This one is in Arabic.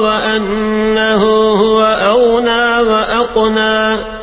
وأنه هو أغنى وأقنى.